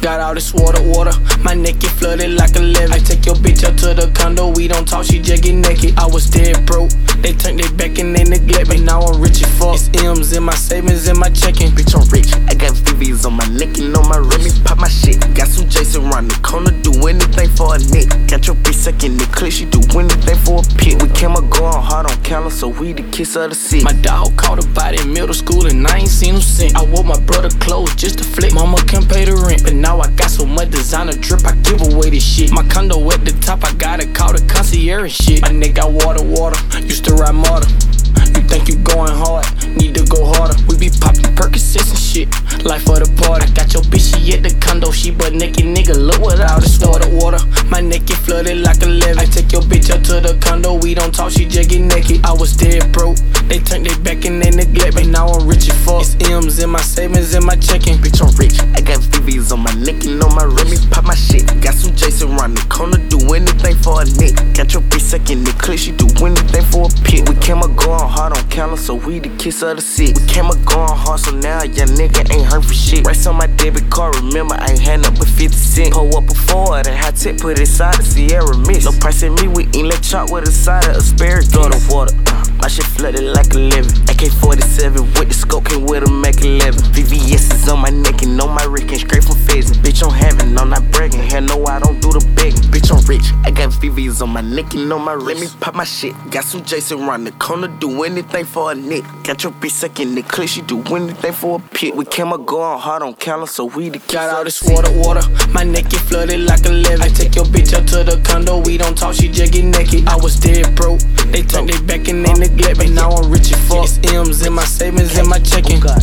Got all this water, water. My neck get flooded like a levee. I take your bitch up to the condo. We don't talk, she just get naked. I was dead broke. They turned their back and they neglect me. Now I'm rich as fuck. It's M's in my savings and my checking. Bitch, I'm rich. I got VVs on my neck and on my rim. Pop my shit. Got some Jason around the corner. Do anything for a nick. Got your bitch sucking the clip. She do anything for a pit. We came up going hard on counter, so we the kiss of the city. My dog caught a body in middle school and I ain't seen him since. Clothes just to flick. Mama can't pay the rent, but now I got so much designer drip. I give away this shit. My condo at the top. I gotta call the concierge shit. My nigga got water, water. Used to ride motor. You think you going hard? Need to go harder. We be popping Percocets and shit. Life for the party. I got your bitch, she at the condo. She butt naked, nigga. Look what all this water, water. My neck flooded like a levee. I take your bitch up to the condo. We don't talk, she just get naked. I was dead broke. They turned their back and they neglect me. Now I'm rich as fuck. It's M's in my savings and my checking. Bitch, I'm rich. I got VVs on my neck and on my rim. Pop my shit. Got some Jason around the corner. Do anything for a nick. So we the kiss of the six. We came up going hard, so now your nigga ain't hurt for shit. Rest on my debit card, remember I ain't had up with 50 cents. Pull up a Ford and high tip, put inside the Sierra Mist. No price in me, we eat let chop with a side of asparagus. Throw the water. Uh, my shit flooded like a living. AK 47 with the scope, came with a Mac 11. VVS is on my neck and on my Rick and straight from pheasant. Bitch, I'm having, I'm not bragging. Hell no, I don't do the begging. Bitch, I'm rich. I got VVs on my neck and on my wrist. Let me pop my shit. Got some Jason around the corner, do anything for a nick. Got your bitch sucking the clip, she do anything for a pit. We came up going hard on counter, so we the Got all this water, water. My neck get flooded like a levee. I take your bitch up to the condo. We don't talk, she just get naked. I was dead broke. They turned their back and they neglect me. Now I'm rich as fuck. It's M's in my savings and my checking. Oh,